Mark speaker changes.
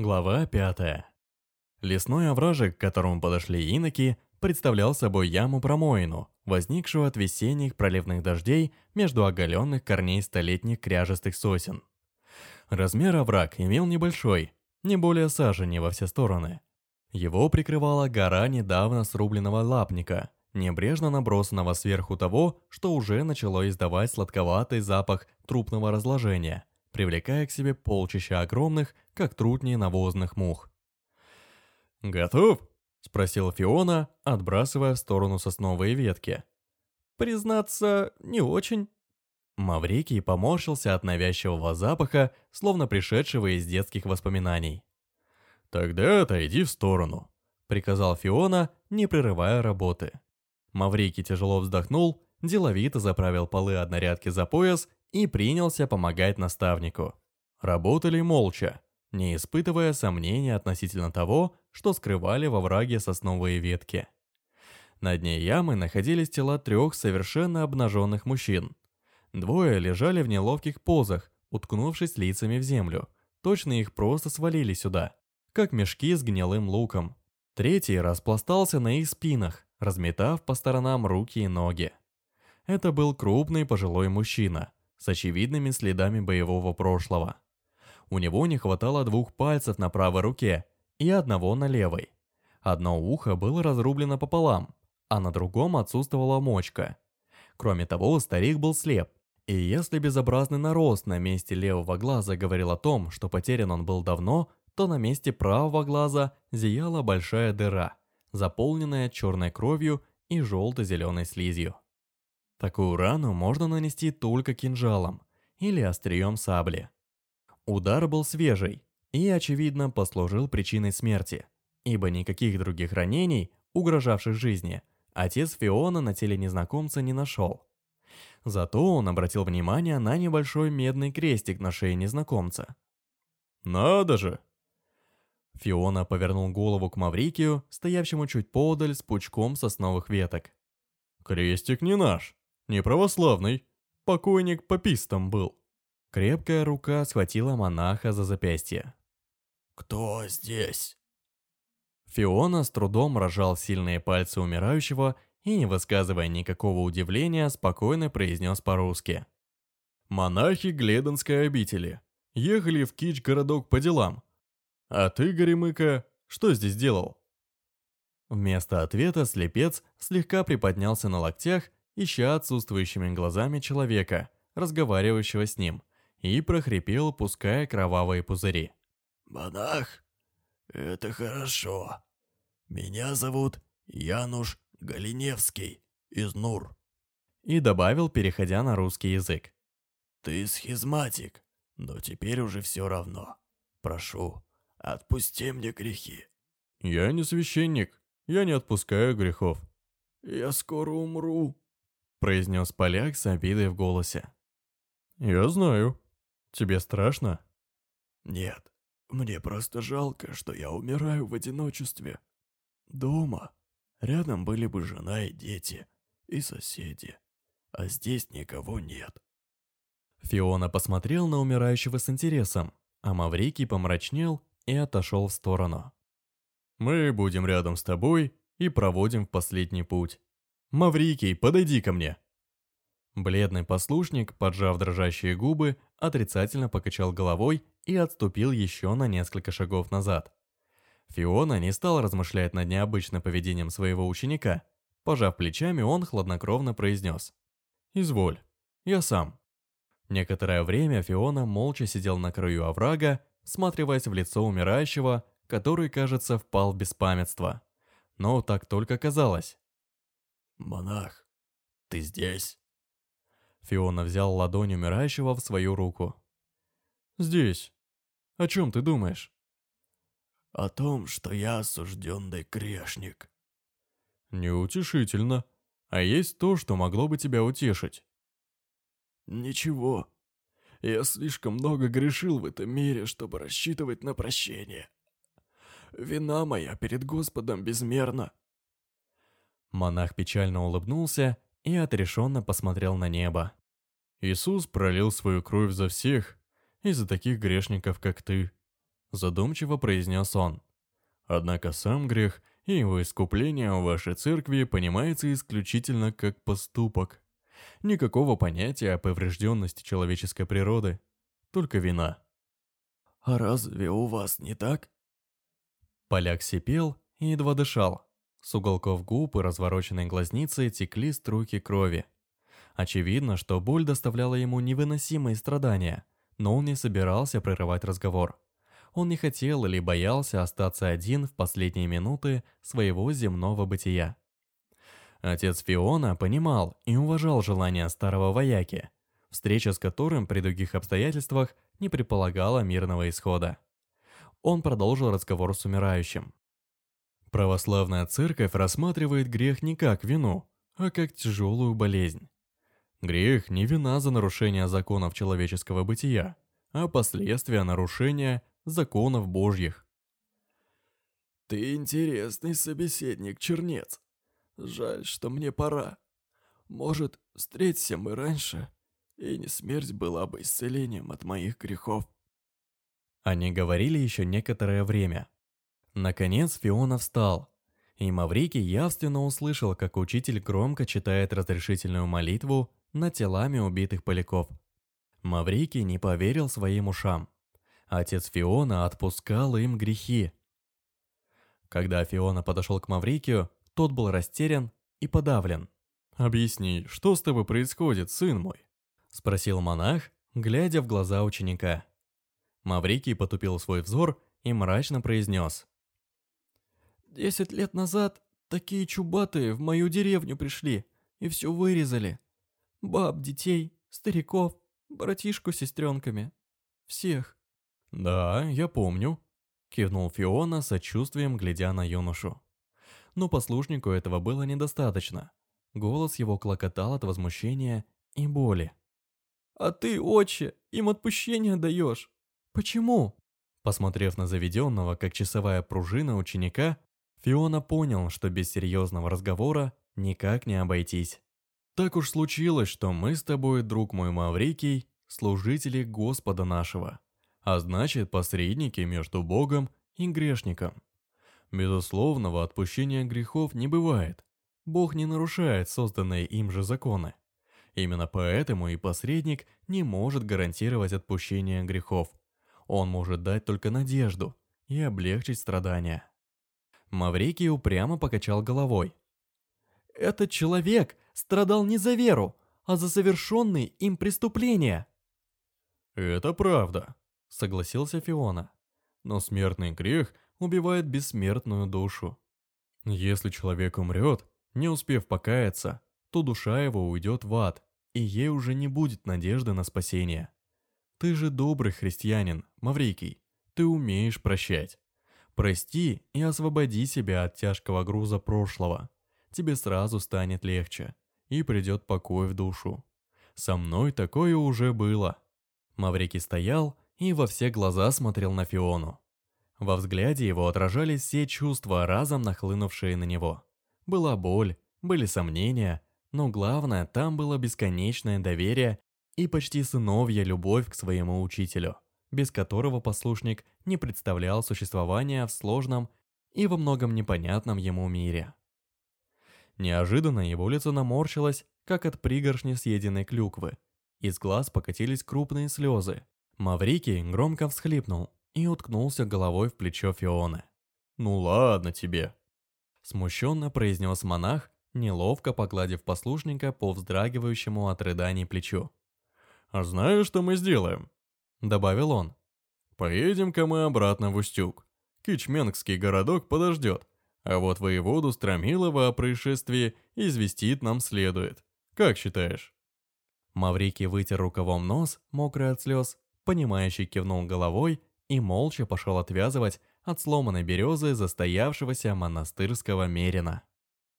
Speaker 1: Глава 5. Лесной овражек, к которому подошли иноки, представлял собой яму-промоину, возникшую от весенних проливных дождей между оголенных корней столетних кряжестых сосен. Размер овраг имел небольшой, не более сажени во все стороны. Его прикрывала гора недавно срубленного лапника, небрежно набросанного сверху того, что уже начало издавать сладковатый запах трупного разложения, привлекая к себе полчища огромных, как трутни навозных мух. «Готов?» — спросил Фиона, отбрасывая в сторону сосновые ветки. «Признаться, не очень». Маврикий поморщился от навязчивого запаха, словно пришедшего из детских воспоминаний. «Тогда отойди в сторону», — приказал Фиона, не прерывая работы. Маврикий тяжело вздохнул, деловито заправил полы однорядки за пояс и принялся помогать наставнику. Работали молча, не испытывая сомнений относительно того, что скрывали во враге сосновые ветки. На дне ямы находились тела трех совершенно обнаженных мужчин. Двое лежали в неловких позах, уткнувшись лицами в землю. Точно их просто свалили сюда, как мешки с гнилым луком. Третий распластался на их спинах, разметав по сторонам руки и ноги. Это был крупный пожилой мужчина, с очевидными следами боевого прошлого. У него не хватало двух пальцев на правой руке и одного на левой. Одно ухо было разрублено пополам, а на другом отсутствовала мочка. Кроме того, старик был слеп, и если безобразный нарост на месте левого глаза говорил о том, что потерян он был давно, то на месте правого глаза зияла большая дыра, заполненная черной кровью и желто-зеленой слизью. Такую рану можно нанести только кинжалом или острием сабли. Удар был свежий и, очевидно, послужил причиной смерти, ибо никаких других ранений, угрожавших жизни, отец Фиона на теле незнакомца не нашел. Зато он обратил внимание на небольшой медный крестик на шее незнакомца. «Надо же!» Фиона повернул голову к Маврикию, стоявшему чуть подаль с пучком сосновых веток. «Крестик не наш!» Не православный. Покойник попистом был. Крепкая рука схватила монаха за запястье.
Speaker 2: «Кто здесь?»
Speaker 1: Фиона с трудом рожал сильные пальцы умирающего и, не высказывая никакого удивления, спокойно произнес по-русски. «Монахи Гледонской обители. Ехали в Кич-городок по делам. А ты, Горемыка, что здесь делал?» Вместо ответа слепец слегка приподнялся на локтях ища отсутствующими глазами человека, разговаривающего с ним, и прохрипел, пуская кровавые пузыри.
Speaker 2: «Монах, это хорошо. Меня зовут Януш Галиневский из Нур».
Speaker 1: И добавил, переходя на русский язык.
Speaker 2: «Ты схизматик, но теперь уже все равно. Прошу, отпусти мне грехи».
Speaker 1: «Я не священник, я не отпускаю грехов».
Speaker 2: «Я скоро умру»,
Speaker 1: произнес поляк с обидой в голосе. «Я знаю. Тебе страшно?»
Speaker 2: «Нет, мне просто жалко, что я умираю в одиночестве. Дома рядом были бы жена и дети, и соседи, а здесь никого нет».
Speaker 1: Фиона посмотрел на умирающего с интересом, а Маврикий помрачнел и отошел в сторону. «Мы будем рядом с тобой и проводим в последний путь. «Маврикий, подойди ко мне!» Бледный послушник, поджав дрожащие губы, отрицательно покачал головой и отступил еще на несколько шагов назад. Фиона не стал размышлять над необычным поведением своего ученика. Пожав плечами, он хладнокровно произнес. «Изволь, я сам». Некоторое время Фиона молча сидел на краю оврага, всматриваясь в лицо умирающего, который, кажется, впал в беспамятство. Но так только казалось.
Speaker 2: «Монах, ты здесь?»
Speaker 1: Фиона взял ладонь умирающего в свою руку. «Здесь. О чем ты думаешь?»
Speaker 2: «О том, что я осужденный грешник».
Speaker 1: «Неутешительно. А есть то, что могло бы тебя утешить?»
Speaker 2: «Ничего. Я слишком много грешил в этом мире, чтобы рассчитывать на прощение. Вина моя перед Господом безмерна.
Speaker 1: Монах печально улыбнулся и отрешенно посмотрел на небо. «Иисус пролил свою кровь за всех, и за таких грешников, как ты. задумчиво произнес он. Однако сам грех и его искупление в вашей церкви понимается исключительно как поступок. Никакого понятия о поврежденности человеческой природы, только вина.
Speaker 2: «А разве у вас не так?»
Speaker 1: Поляк сипел и едва дышал. С уголков губ и развороченной глазницы текли струйки крови. Очевидно, что боль доставляла ему невыносимые страдания, но он не собирался прерывать разговор. Он не хотел или боялся остаться один в последние минуты своего земного бытия. Отец Фиона понимал и уважал желание старого вояки, встреча с которым при других обстоятельствах не предполагала мирного исхода. Он продолжил разговор с умирающим. Православная церковь рассматривает грех не как вину, а как тяжелую болезнь. Грех не вина за нарушение законов человеческого бытия, а последствия нарушения законов Божьих.
Speaker 2: «Ты интересный собеседник, Чернец. Жаль, что мне пора. Может, встреться мы раньше, и не смерть была бы исцелением от моих грехов».
Speaker 1: Они говорили еще некоторое время. Наконец Фиона встал, и Маврикий явственно услышал, как учитель громко читает разрешительную молитву над телами убитых поляков. Маврикий не поверил своим ушам. Отец Фиона отпускал им грехи. Когда Фиона подошел к Маврикию, тот был растерян и подавлен. «Объясни, что с тобой происходит, сын мой?» – спросил монах, глядя в глаза ученика. Маврикий потупил свой взор и мрачно произнес.
Speaker 3: «Десять лет назад такие чубатые в мою деревню пришли и все вырезали. Баб, детей, стариков, братишку с сестренками. Всех.
Speaker 1: «Да, я помню», — кивнул Фиона сочувствием, глядя на юношу. Но послушнику этого было недостаточно. Голос его клокотал от возмущения и боли.
Speaker 3: «А ты, отче, им отпущение даешь? Почему?»
Speaker 1: Посмотрев на заведенного, как часовая пружина ученика, Фиона понял, что без серьезного разговора никак не обойтись. «Так уж случилось, что мы с тобой, друг мой Маврикий, служители Господа нашего а значит посредники между Богом и грешником. Безусловного отпущения грехов не бывает. Бог не нарушает созданные им же законы. Именно поэтому и посредник не может гарантировать отпущение грехов. Он может дать только надежду и облегчить страдания. Маврикий упрямо покачал головой.
Speaker 3: «Этот человек страдал не за веру, а за совершенные им преступления».
Speaker 1: «Это правда», согласился Фиона. Но смертный грех убивает бессмертную душу. Если человек умрет, не успев покаяться, то душа его уйдет в ад, и ей уже не будет надежды на спасение. Ты же добрый христианин, Маврикий, ты умеешь прощать. Прости и освободи себя от тяжкого груза прошлого. Тебе сразу станет легче, и придет покой в душу. Со мной такое уже было. Маврикий стоял и во все глаза смотрел на Фиону. Во взгляде его отражались все чувства, разом нахлынувшие на него. Была боль, были сомнения, но главное, там было бесконечное доверие и почти сыновья любовь к своему учителю, без которого послушник не представлял существования в сложном и во многом непонятном ему мире. Неожиданно его лицо наморщилось, как от пригоршни съеденной клюквы. Из глаз покатились крупные слезы, Маврикий громко всхлипнул и уткнулся головой в плечо Фионы. «Ну ладно тебе», — смущенно произнес монах, неловко погладив послушника по вздрагивающему от рыданий плечу. «А знаешь, что мы сделаем?» — добавил он. «Поедем-ка мы обратно в Устюг. Кичменгский городок подождет, а вот воеводу Стромилова о происшествии известит нам следует. Как считаешь?» Маврикий вытер рукавом нос, мокрый от слез, Понимающий кивнул головой и молча пошел отвязывать от сломанной березы застоявшегося монастырского мерина.